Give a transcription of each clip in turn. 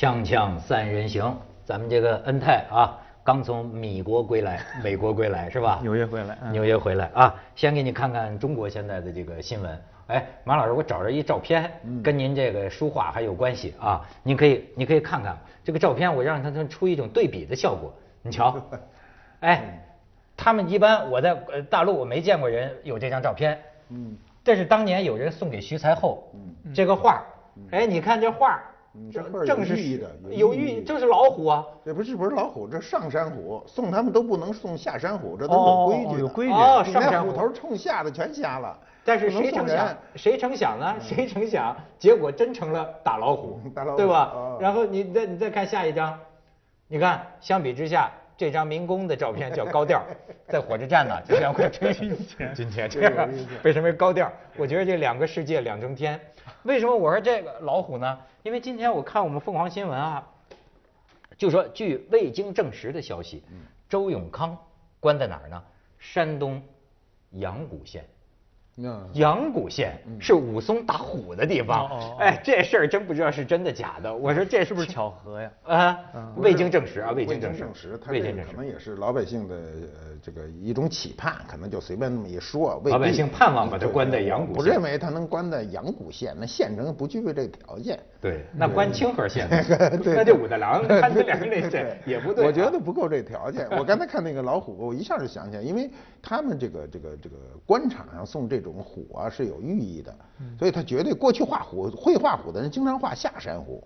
锵锵三人行，咱们这个恩泰啊，刚从米国归来，美国归来是吧？纽约回来嗯纽约回来啊，先给你看看中国现在的这个新闻。哎，马老师，我找着一照片，跟您这个书画还有关系啊。您可以，你可以看看这个照片，我让它它出一种对比的效果。你瞧，哎，他们一般我在呃大陆我没见过人有这张照片。嗯，这是当年有人送给徐才厚，这个画，哎，你看这画这正是寓意的有有寓意，寓意这是老虎啊。这不是不是老虎，这上山虎，送他们都不能送下山虎，这都哦有规矩的。有规矩哦上山虎头冲下的全瞎了。但是谁成想？，谁成想呢？谁成想，结果真成了打老虎打老，虎对吧哦？然后你再你再看下一张，你看，相比之下，这张民工的照片叫高调，在火车站呢，就像快吹金钱，今天这样被称为高调。我觉得这两个世界两重天。为什么我说这个老虎呢？因为今天我看我们凤凰新闻啊，就说据未经证实的消息，周永康关在哪儿呢？山东阳谷县。嗯，阳谷县是武松打虎的地方哎，这事儿真不知道是真的假的。我说这是不是巧合呀？啊？未经证实啊，未未经证实，他未经证实这可能。也是老百姓的呃这个一种期盼，可能就随便那么一说。老百姓盼望把他关在阳谷县不认为他能关在阳谷县，那县城不具备这个条件。对，那关清河县，对那就武大郎看这两个那 对县也不对啊。我觉得不够这条件。我刚才看那个老虎，我一下就想起来，因为他们这个这个这个官场上送这种虎啊是有寓意的，嗯所以他绝对过去画虎会画虎的人经常画下山虎。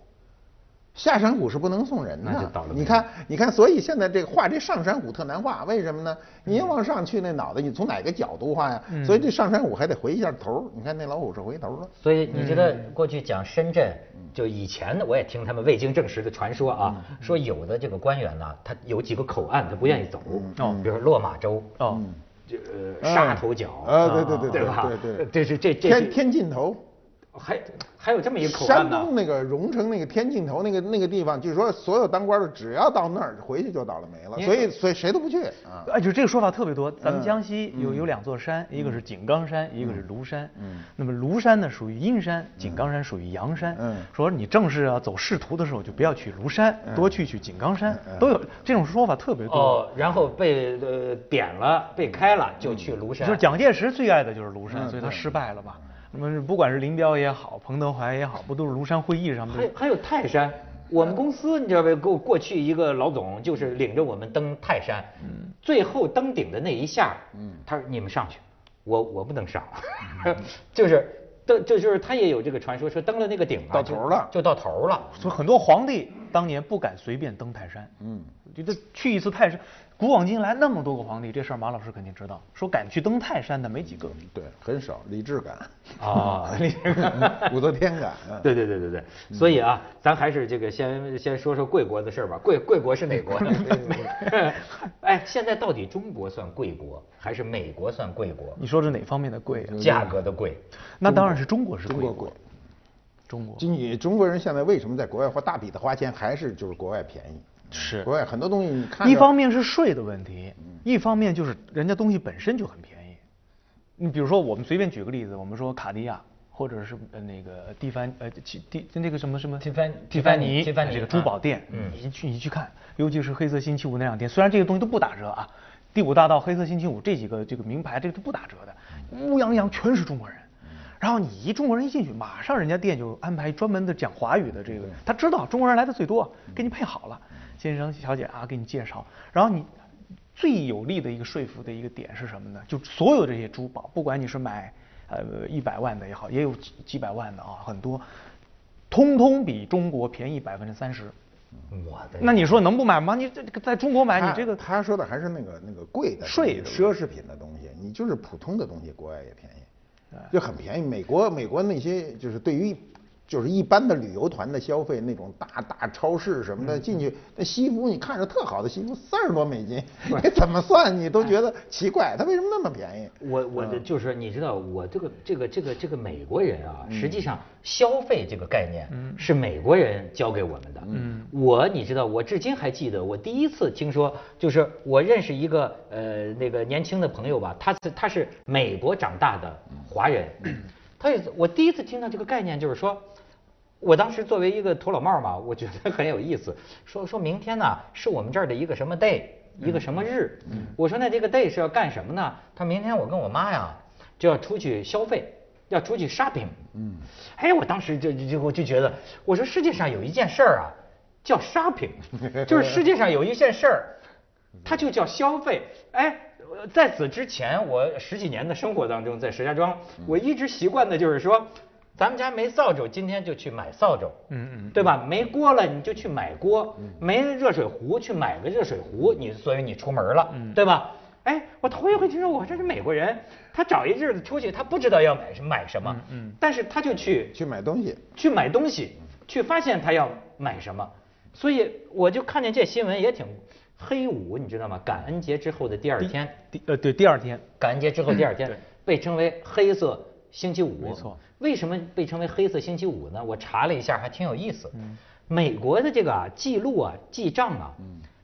下山虎是不能送人的，你看，你看，所以现在这个画这上山虎特难画，为什么呢？你要往上去那脑袋，你从哪个角度画呀？嗯所以这上山虎还得回一下头。你看那老虎是回头了。所以你觉得过去讲深圳，就以前的我也听他们未经证实的传说啊，说有的这个官员呢，他有几个口岸他不愿意走，哦比如说落马洲，哦，这呃沙头角啊，对对对对吧？对对，这是这这天天尽头。还还有这么一个口岸山。东那个荣成那个天尽头那个那个地方，据说所有当官的只要到那儿回去就倒了霉了，所以所以谁都不去啊。哎，就这个说法特别多。咱们嗯江西有有两座山，一个是井冈山，一个是庐山。嗯那么庐山呢属于阴山，井冈山属于阳山。嗯说你正式要走仕途的时候，就不要去庐山，多去去井冈山，嗯都有这种说法特别多。哦，然后被呃点了，被开了，就去庐山。就是蒋介石最爱的就是庐山，嗯所以他失败了嘛。那么不管是林彪也好，彭德怀也好，不都是庐山会议上面？还还有泰山，我们公司你知道呗？过过去一个老总就是领着我们登泰山，嗯最后登顶的那一下，嗯他说你们上去，我我不能上，就是登就就是他也有这个传说，说登了那个顶啊到头了就到头了。所以很多皇帝当年不敢随便登泰山。嗯，觉得去一次泰山，古往今来那么多个皇帝，这事儿马老师肯定知道。说敢去登泰山的没几个。对，很少，李治敢，啊，李治 武则天敢。嗯对对对对对，所以啊，咱还是这个先先说说贵国的事儿吧。贵贵国是哪国呢？哎，现在到底中国算贵国还是美国算贵国？你说是哪方面的贵啊？价格的贵，那当然是中国是贵国中国贵。。中国就你中国人现在为什么在国外花大笔的花钱，还是就是国外便宜？是。国外很多东西你看，一方面是税的问题，一方面就是人家东西本身就很便宜。你比如说，我们随便举个例子，我们说卡地亚，或者是呃那个蒂凡呃蒂蒂那个什么什么蒂凡蒂凡尼蒂凡尼这个珠宝店，嗯。你去你去看，尤其是黑色星期五那两天，虽然这些东西都不打折啊，第五大道、黑色星期五这几个这个名牌这个都不打折的，乌泱泱全是中国人。然后你一中国人一进去，马上人家店就安排专门的讲华语的这个，他知道中国人来的最多，给你配好了，先生小姐啊，给你介绍。然后你最有力的一个说服的一个点是什么呢？就所有这些珠宝，不管你是买呃一百万的也好，也有几几百万的啊，很多，通通比中国便宜百分之三十。我的那你说能不买吗？你这个在中国买，你这个他说的还是那个那个贵的税的奢侈品的东西，你就是普通的东西，国外也便宜，就很便宜。美国美国那些就是对于就是一般的旅游团的消费，那种大大超市什么的，进去那西服你看着特好的西服，三十多美金，你怎么算你都觉得奇怪，它为什么那么便宜？我我的就是你知道，我这个这个这个这个美国人啊，实际上消费这个概念是美国人教给我们的。嗯，我你知道，我至今还记得，我第一次听说，就是我认识一个呃那个年轻的朋友吧，他是他是美国长大的华人，他也我第一次听到这个概念，就是说。我当时作为一个土老帽嘛，我觉得很有意思。说说明天呢是我们这儿的一个什么 day，一个什么日。我说那这个 day 是要干什么呢？他明天我跟我妈呀就要出去消费，要出去 shopping。嗯，哎，我当时就就我就觉得，我说世界上有一件事儿啊，叫 shopping，就是世界上有一件事儿，它就叫消费。哎，在此之前，我十几年的生活当中，在石家庄，我一直习惯的就是说。咱们家没扫帚，今天就去买扫帚，嗯嗯，对吧？没锅了，你就去买锅；没热水壶，去买个热水壶。你所以你出门了，对吧？哎，我头一回听说，我这是美国人，他找一日子出去，他不知道要买什买什么，嗯，但是他就去去买东西，去买东西，去发现他要买什么。所以我就看见这新闻也挺黑五，你知道吗？感恩节之后的第二天，第呃对第二天，感恩节之后第二天被称为黑色。星期五，没错。为什么被称为黑色星期五呢？我查了一下，还挺有意思。嗯，美国的这个啊记录啊记账啊，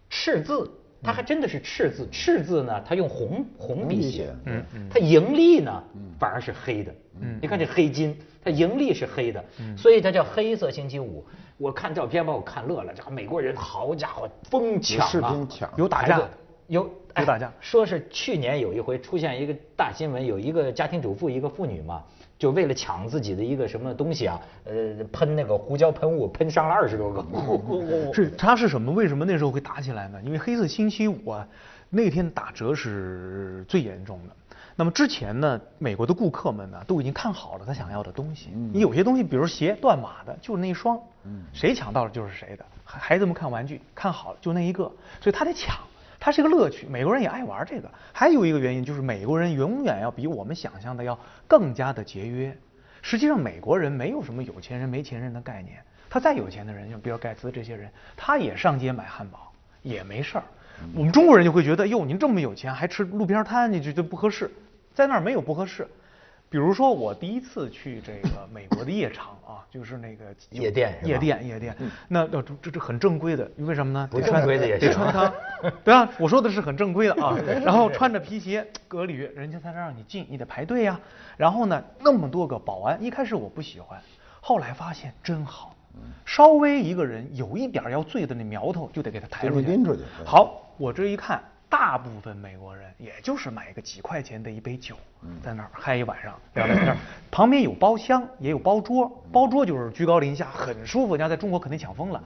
赤字，它还真的是赤字。赤字呢，它用红红笔写。嗯嗯。它盈利呢，反而是黑的。嗯。你看这黑金，它盈利是黑的。嗯。所以它叫黑色星期五。我看照片把我看乐了，这美国人好家伙，疯抢啊！抢，有打架，有。有打架，说是去年有一回出现一个大新闻，有一个家庭主妇，一个妇女嘛，就为了抢自己的一个什么东西啊，呃，喷那个胡椒喷雾，喷伤了二十多个。是，他是什么？为什么那时候会打起来呢？因为黑色星期五啊，那天打折是最严重的。那么之前呢，美国的顾客们呢都已经看好了他想要的东西。你有些东西，比如鞋，断码的，就是那一双，谁抢到了就是谁的。孩子们看玩具，看好了就那一个，所以他得抢。它是一个乐趣，美国人也爱玩这个。还有一个原因就是美国人永远要比我们想象的要更加的节约。实际上，美国人没有什么有钱人没钱人的概念。他再有钱的人，像比尔盖茨这些人，他也上街买汉堡，也没事儿。我们中国人就会觉得，哟，您这么有钱，还吃路边摊，你这这不合适。在那儿没有不合适。比如说，我第一次去这个 美国的夜场啊，就是那个夜店，夜店，夜店。那这这这很正规的，为什么呢？不正规的也得穿它，对啊，我说的是很正规的啊。然后穿着皮鞋，革履，人家才让你进，你得排队呀。然后呢，那么多个保安，一开始我不喜欢，后来发现真好。稍微一个人有一点要醉的那苗头，就得给他抬出去。拎出去。好，我这一看。大部分美国人也就是买个几块钱的一杯酒，在那儿嗨一晚上，聊聊天。旁边有包厢，也有包桌，包桌就是居高临下，很舒服。人家在中国肯定抢疯了，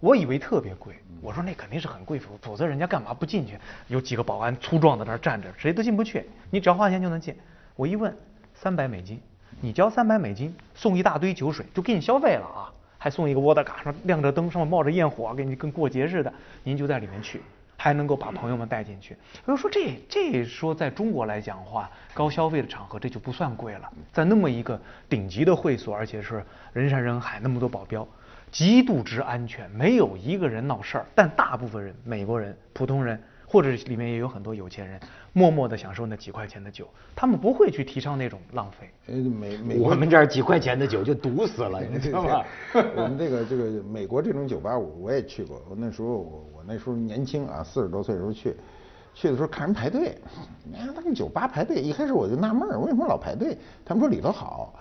我以为特别贵。我说那肯定是很贵，否否则人家干嘛不进去？有几个保安粗壮在那儿站着，谁都进不去。你只要花钱就能进。我一问，三百美金，你交三百美金送一大堆酒水，就给你消费了啊，还送一个沃德嘎，上亮着灯，上面冒着焰火，给你跟过节似的。您就在里面去。还能够把朋友们带进去，比如说这这说在中国来讲话，高消费的场合这就不算贵了，在那么一个顶级的会所，而且是人山人海，那么多保镖，极度之安全，没有一个人闹事儿，但大部分人，美国人，普通人。或者里面也有很多有钱人，默默的享受那几块钱的酒，他们不会去提倡那种浪费。呃，美美我们这儿几块钱的酒就毒死了，你知道吗？我们这个这个美国这种酒吧，我我也去过。我那时候我我那时候年轻啊，四十多岁的时候去，去的时候看人排队，你看那个酒吧排队，一开始我就纳闷儿，为什么老排队？他们说里头好，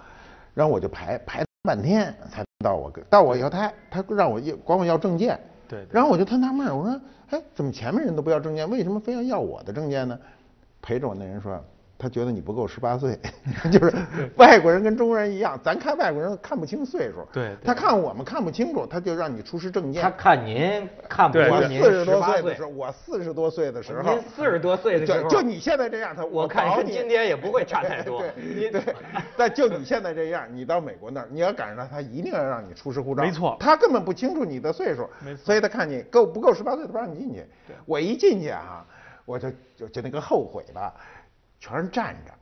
然后我就排排半天才到我，到我以后他他让我要管我要证件。对，然后我就特纳闷，我说，哎，怎么前面人都不要证件，为什么非要要我的证件呢？陪着我那人说。他觉得你不够十八岁，就是外国人跟中国人一样，咱看外国人看不清岁数，对，他看我们看不清楚，他就让你出示证件。他看您看不我四十多岁的时候，我四十多岁的时候，您四十多岁的时候，就你现在这样，他我看跟今天也不会差太多。对对，但就你现在这样，你到美国那儿，你要赶上他，一定要让你出示护照。没错，他根本不清楚你的岁数，没错，所以他看你够不够十八岁，他不让你进去。我一进去啊，我就就就那个后悔吧，全是站着。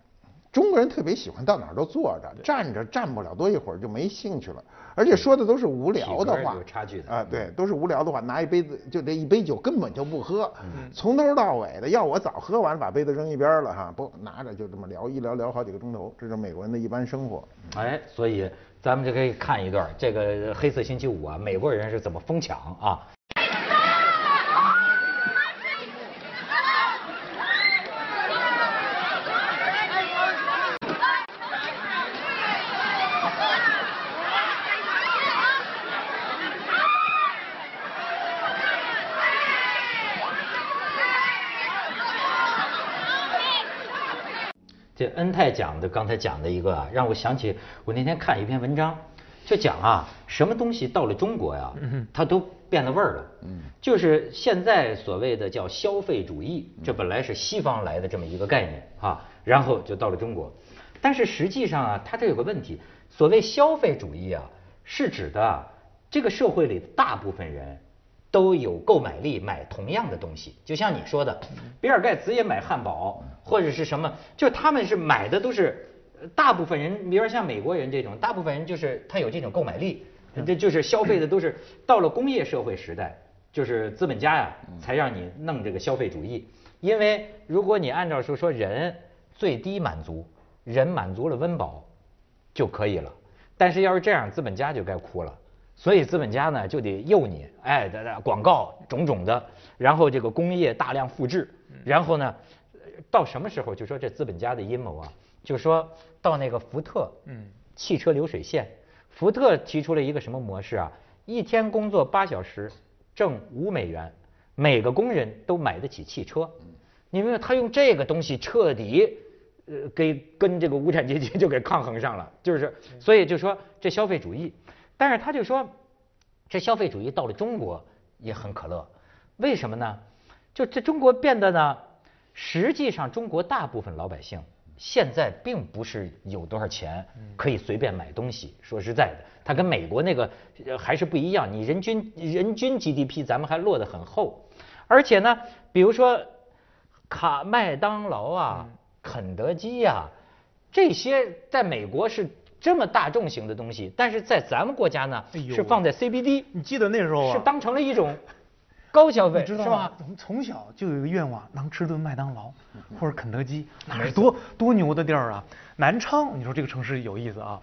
中国人特别喜欢到哪儿都坐着，站着站不了多一会儿就没兴趣了，而且说的都是无聊的话，有差距的啊，对，都是无聊的话，拿一杯子就这一杯酒根本就不喝，从头到尾的，要我早喝完把杯子扔一边了哈，不拿着就这么聊，一聊聊好几个钟头，这是美国人的一般生活。哎，所以咱们就可以看一段这个黑色星期五啊，美国人是怎么疯抢啊。这恩泰讲的刚才讲的一个啊，让我想起我那天看一篇文章，就讲啊，什么东西到了中国呀，它都变了味儿了。嗯，就是现在所谓的叫消费主义，这本来是西方来的这么一个概念啊，然后就到了中国。但是实际上啊，它这有个问题，所谓消费主义啊，是指的这个社会里大部分人。都有购买力买同样的东西，就像你说的，比尔盖茨也买汉堡或者是什么，就他们是买的都是，大部分人，比如说像美国人这种，大部分人就是他有这种购买力，这就是消费的都是到了工业社会时代，就是资本家呀才让你弄这个消费主义，因为如果你按照说说人最低满足，人满足了温饱就可以了，但是要是这样，资本家就该哭了。所以资本家呢就得诱你，哎，广告种种的，然后这个工业大量复制，然后呢，到什么时候就说这资本家的阴谋啊？就说到那个福特，嗯，汽车流水线，福特提出了一个什么模式啊？一天工作八小时，挣五美元，每个工人都买得起汽车。你明白？他用这个东西彻底，呃，给跟这个无产阶级 就给抗衡上了，就是，所以就说这消费主义。但是他就说，这消费主义到了中国也很可乐，为什么呢？就这中国变得呢，实际上中国大部分老百姓现在并不是有多少钱可以随便买东西。说实在的，它跟美国那个还是不一样。你人均人均 GDP 咱们还落得很厚，而且呢，比如说卡麦当劳啊、肯德基呀，这些在美国是。这么大众型的东西，但是在咱们国家呢，是放在 CBD。你记得那时候是当成了一种 高消费，是吧？我们从小就有一个愿望，能吃顿麦当劳或者肯德基，哪是多多牛的地儿啊！南昌，你说这个城市有意思啊，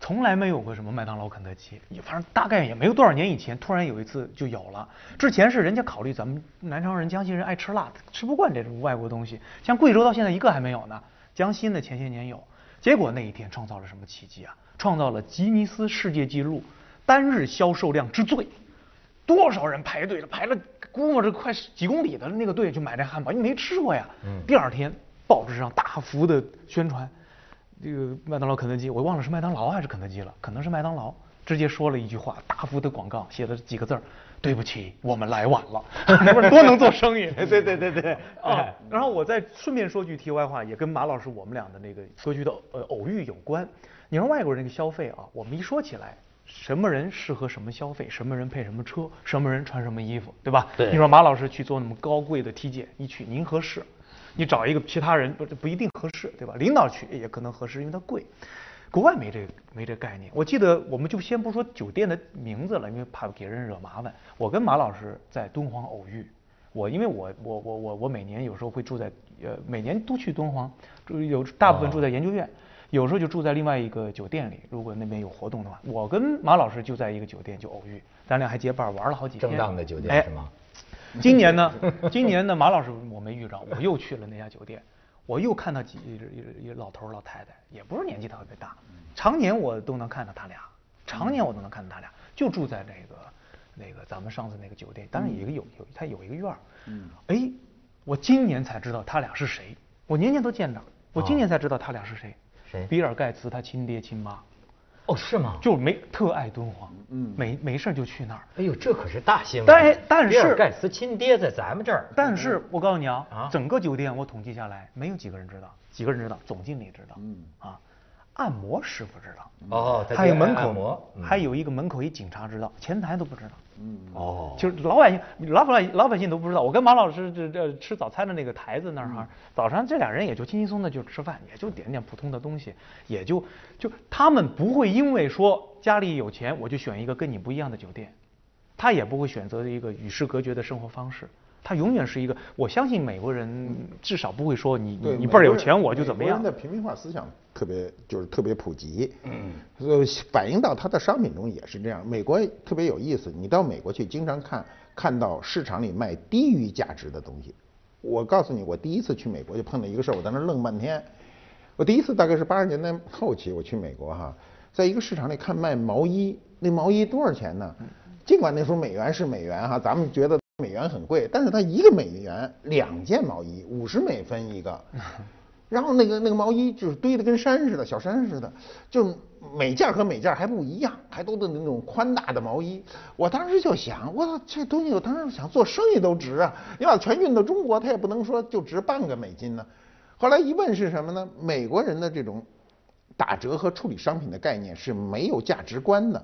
从来没有过什么麦当劳、肯德基，反正大概也没有多少年以前，突然有一次就有了。之前是人家考虑咱们南昌人、江西人爱吃辣，吃不惯这种外国东西，像贵州到现在一个还没有呢。江西呢，前些年有。结果那一天创造了什么奇迹啊？创造了吉尼斯世界纪录单日销售量之最，多少人排队了？排了估摸着快几公里的那个队去买这汉堡，你没吃过呀。嗯。第二天报纸上大幅的宣传，这个麦当劳、肯德基，我忘了是麦当劳还是肯德基了，可能是麦当劳，直接说了一句话，大幅的广告写了几个字儿。对不起，我们来晚了。不 是多能做生意，对对对对。啊，然后我再顺便说句题外话，也跟马老师我们俩的那个格局的呃偶遇有关。你说外国人那个消费啊，我们一说起来，什么人适合什么消费，什么人配什么车，什么人穿什么衣服，对吧？对。你说马老师去做那么高贵的体检，一去您合适，你找一个其他人不不一定合适，对吧？领导去也可能合适，因为它贵。国外没这没这概念，我记得我们就先不说酒店的名字了，因为怕给人惹麻烦。我跟马老师在敦煌偶遇，我因为我我我我我每年有时候会住在呃每年都去敦煌，住有大部分住在研究院，有时候就住在另外一个酒店里。如果那边有活动的话，我跟马老师就在一个酒店就偶遇，咱俩还结伴玩了好几天。正当的酒店是吗？今年呢？今年呢？马老师我没遇着，我又去了那家酒店。我又看到几一一老头老太太，也不是年纪特别大，常年我都能看到他俩，常年我都能看到他俩，就住在那个那个咱们上次那个酒店，当然有一个有有他有一个院儿，嗯，哎，我今年才知道他俩是谁，我年年都见着，我今年才知道他俩是谁，谁？比尔盖茨他亲爹亲妈。哦，是吗？就没特爱敦煌，嗯，没没事就去那儿。哎呦，这可是大新闻！但但是比尔盖茨亲爹在咱们这儿。但是我告诉你啊，啊，整个酒店我统计下来，没有几个人知道，几个人知道，总经理知道，嗯，啊，按摩师傅知道，哦，还有门口，还有一个门口一警察知道，前台都不知道。嗯哦，就是老百姓，老百老百姓都不知道。我跟马老师这这吃早餐的那个台子那儿哈，早上这俩人也就轻轻松的就吃饭，也就点点普通的东西，也就就他们不会因为说家里有钱，我就选一个跟你不一样的酒店，他也不会选择一个与世隔绝的生活方式。他永远是一个，我相信美国人至少不会说你你你倍儿有钱我就怎么样。美国人的平民化思想特别就是特别普及，嗯，呃，反映到它的商品中也是这样。美国特别有意思，你到美国去经常看看到市场里卖低于价值的东西。我告诉你，我第一次去美国就碰到一个事儿，我在那愣半天。我第一次大概是八十年代后期我去美国哈，在一个市场里看卖毛衣，那毛衣多少钱呢？尽管那时候美元是美元哈，咱们觉得。美元很贵，但是它一个美元两件毛衣，五十美分一个。然后那个那个毛衣就是堆得跟山似的，小山似的，就每件和每件还不一样，还都的那种宽大的毛衣。我当时就想，我操，这东西我当时想做生意都值啊！你把全运到中国，他也不能说就值半个美金呢。后来一问是什么呢？美国人的这种打折和处理商品的概念是没有价值观的。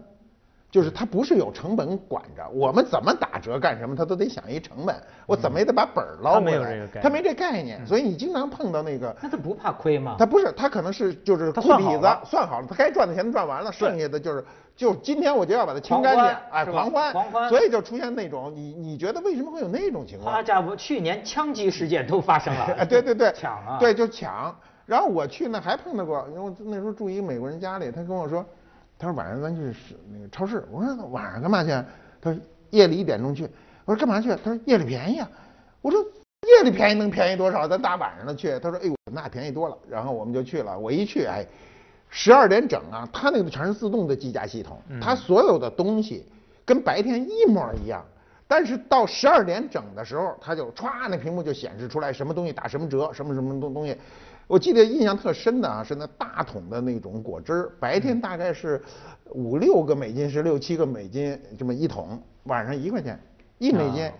就是他不是有成本管着，我们怎么打折干什么，他都得想一成本，我怎么也得把本儿捞回来。他没这概念，所以你经常碰到那个。那他不怕亏吗？他不是，他可能是就是库底子算好了，他该赚的钱都赚完了，剩下的就是就今天我就要把它清干净，哎，狂欢，狂欢。所以就出现那种你你觉得为什么会有那种情况？好家伙，去年枪击事件都发生了。哎，对对对，抢啊，对，就抢。然后我去呢还碰到过，因为那时候住一个美国人家里，他跟我说。他说晚上咱去那个超市。我说晚上干嘛去？他说夜里一点钟去。我说干嘛去？他说夜里便宜啊。我说夜里便宜能便宜多少？咱大晚上的去。他说哎呦那便宜多了。然后我们就去了。我一去哎，十二点整啊，他那个全是自动的计价系统，他所有的东西跟白天一模一样。但是到十二点整的时候，他就歘那屏幕就显示出来什么东西打什么折，什么什么东东西。我记得印象特深的啊，是那大桶的那种果汁儿，白天大概是五六个美金，是六七个美金这么一桶，晚上一块钱，一美金，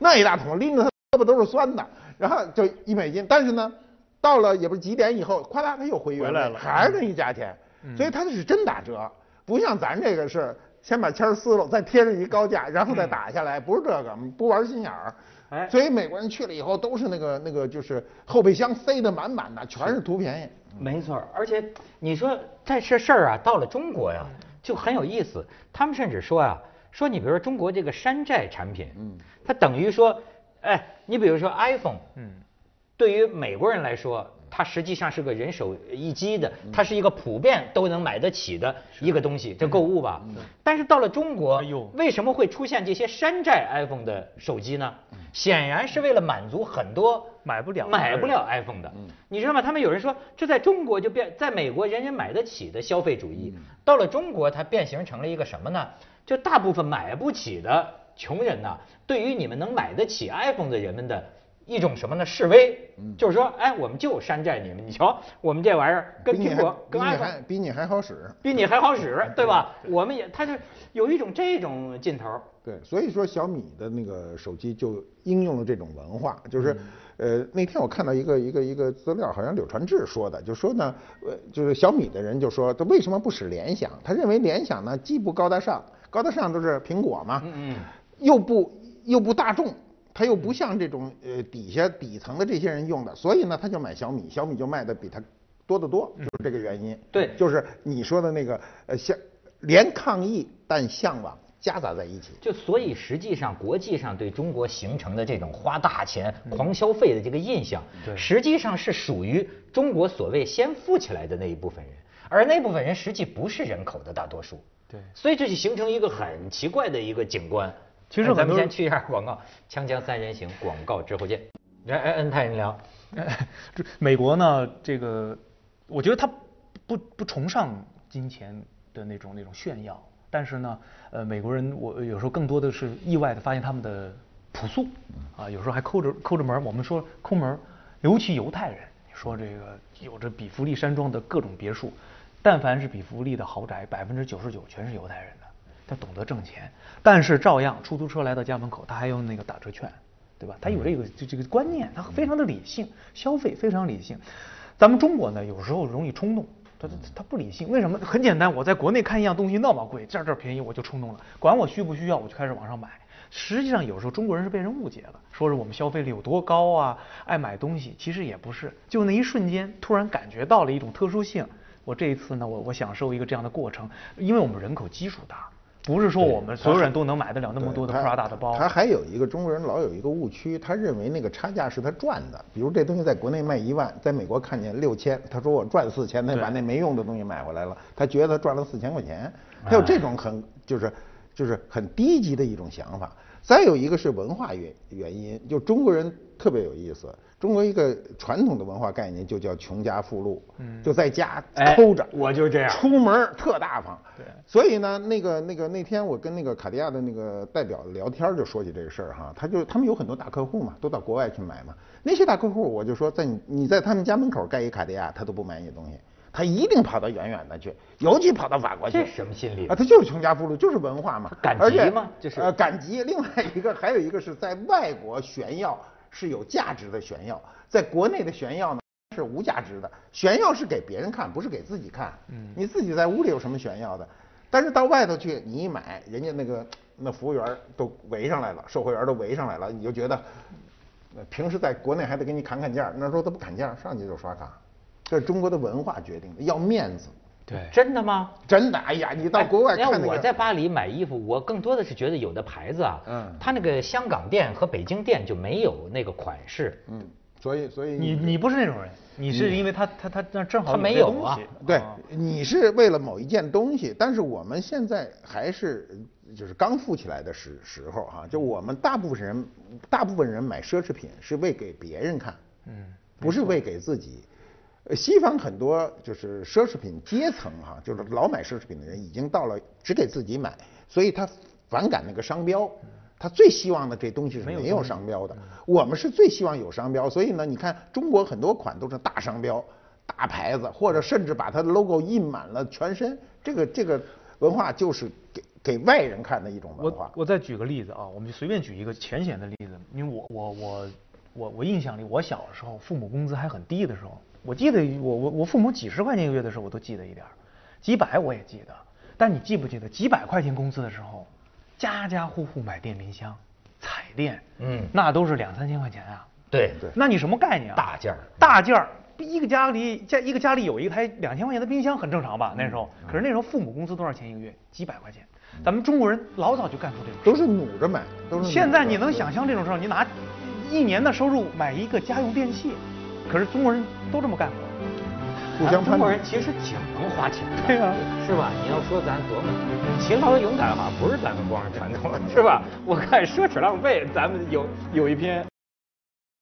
那一大桶拎着它胳膊都是酸的，然后就一美金。但是呢，到了也不是几点以后，咵啦它又回原来了，还是那一价钱，所以它是真打折，不像咱这个是先把签撕了，再贴上一高价，然后再打下来，不是这个，不玩心眼儿。哎，所以美国人去了以后都是那个那个，就是后备箱塞得满满的，全是图便宜。没错，而且你说这事事儿啊，到了中国呀，就很有意思。他们甚至说呀，说你比如说中国这个山寨产品，嗯，它等于说，哎，你比如说 iPhone，嗯，对于美国人来说。它实际上是个人手一机的，它是一个普遍都能买得起的一个东西，这购物吧。但是到了中国，为什么会出现这些山寨 iPhone 的手机呢？显然是为了满足很多买不了买不了 iPhone 的。你知道吗？他们有人说，这在中国就变，在美国人人买得起的消费主义，到了中国它变形成了一个什么呢？就大部分买不起的穷人呐，对于你们能买得起 iPhone 的人们的。一种什么呢？示威，就是说，哎，我们就山寨你们，你瞧，我们这玩意儿跟苹果、跟 iPhone 比你还好使，比你还好使，对吧？我们也，它就有一种这种劲头。对，所以说小米的那个手机就应用了这种文化，就是，呃，那天我看到一个一个一个资料，好像柳传志说的，就说呢，呃，就是小米的人就说，他为什么不使联想？他认为联想呢既不高大上，高大上都是苹果嘛，嗯嗯，又不又不大众。他又不像这种呃底下底层的这些人用的，所以呢，他就买小米，小米就卖的比他多得多，就是这个原因。对，就是你说的那个呃，向连抗议但向往夹杂在一起。就所以实际上国际上对中国形成的这种花大钱狂消费的这个印象，实际上是属于中国所谓先富起来的那一部分人，而那部分人实际不是人口的大多数。对，所以这就形成一个很奇怪的一个景观。其实咱们先去一下广告，锵锵三人行广告之后见。来，恩泰您聊。美国呢，这个我觉得他不不崇尚金钱的那种那种炫耀，但是呢，呃，美国人我有时候更多的是意外的发现他们的朴素，啊，有时候还抠着抠着门。我们说抠门，尤其犹太人，你说这个有着比弗利山庄的各种别墅，但凡是比弗利的豪宅，百分之九十九全是犹太人的。他懂得挣钱，但是照样出租车来到家门口，他还用那个打折券，对吧？他有这个就这个观念，他非常的理性，消费非常理性。咱们中国呢，有时候容易冲动，他他他不理性。为什么？很简单，我在国内看一样东西那么贵，这儿这儿便宜，我就冲动了，管我需不需要，我就开始往上买。实际上有时候中国人是被人误解了，说是我们消费力有多高啊，爱买东西，其实也不是，就那一瞬间突然感觉到了一种特殊性。我这一次呢，我我享受一个这样的过程，因为我们人口基数大。不是说我们所有人都能买得了那么多的 Prada 的包。他还有一个中国人老有一个误区，他认为那个差价是他赚的。比如这东西在国内卖一万，在美国看见六千，他说我赚四千，他把那没用的东西买回来了，他觉得他赚了四千块钱。他有这种很就是就是很低级的一种想法。再有一个是文化原原因，就中国人特别有意思。中国一个传统的文化概念就叫穷家富路，嗯，就在家抠着，我就这样，出门特大方。对，所以呢，那个那个那天我跟那个卡地亚的那个代表聊天，就说起这个事儿哈，他就他们有很多大客户嘛，都到国外去买嘛。那些大客户，我就说在你你在他们家门口盖一卡地亚，他都不买你东西，他一定跑到远远的去，尤其跑到法国去。这什么心理啊？他就是穷家富路，就是文化嘛，赶集嘛，就是呃赶集。另外一个还有一个是在外国炫耀。是有价值的炫耀，在国内的炫耀呢是无价值的。炫耀是给别人看，不是给自己看。嗯，你自己在屋里有什么炫耀的？但是到外头去，你一买，人家那个那服务员都围上来了，售货员都围上来了，你就觉得，平时在国内还得给你砍砍价，那时候都不砍价，上去就刷卡。这是中国的文化决定的，要面子。对，真的吗？真的，哎呀，你到国外看那个。我在巴黎买衣服，我更多的是觉得有的牌子啊，嗯，它那个香港店和北京店就没有那个款式，嗯，所以所以你你不是那种人，你是因为他他他那正好他没有啊，对，你是为了某一件东西，但是我们现在还是就是刚富起来的时时候哈，就我们大部分人大部分人买奢侈品是为给别人看，嗯，不是为给自己。呃，西方很多就是奢侈品阶层哈，就是老买奢侈品的人，已经到了只给自己买，所以他反感那个商标，他最希望的这东西是没有商标的。我们是最希望有商标，所以呢，你看中国很多款都是大商标、大牌子，或者甚至把它的 logo 印满了全身。这个这个文化就是给给外人看的一种文化。我我再举个例子啊，我们就随便举一个浅显的例子，因为我我我我我印象里，我小时候父母工资还很低的时候。我记得我我我父母几十块钱一个月的时候，我都记得一点儿，几百我也记得。但你记不记得几百块钱工资的时候，家家户户买电冰箱、彩电，嗯，那都是两三千块钱啊。对对。那你什么概念啊？大件儿。大件儿，一个家里家一个家里有一台两千块钱的冰箱很正常吧？那时候。可是那时候父母工资多少钱一个月？几百块钱。咱们中国人老早就干出这种。都是努着买，都是。现在你能想象这种事儿？你拿一年的收入买一个家用电器？可是中国人都这么干过，互相中国人其实挺能花钱的，对啊，是吧？你要说咱多么勤劳勇敢哈，不是咱们光是传统，是吧？我看奢侈浪费，咱们有有一篇。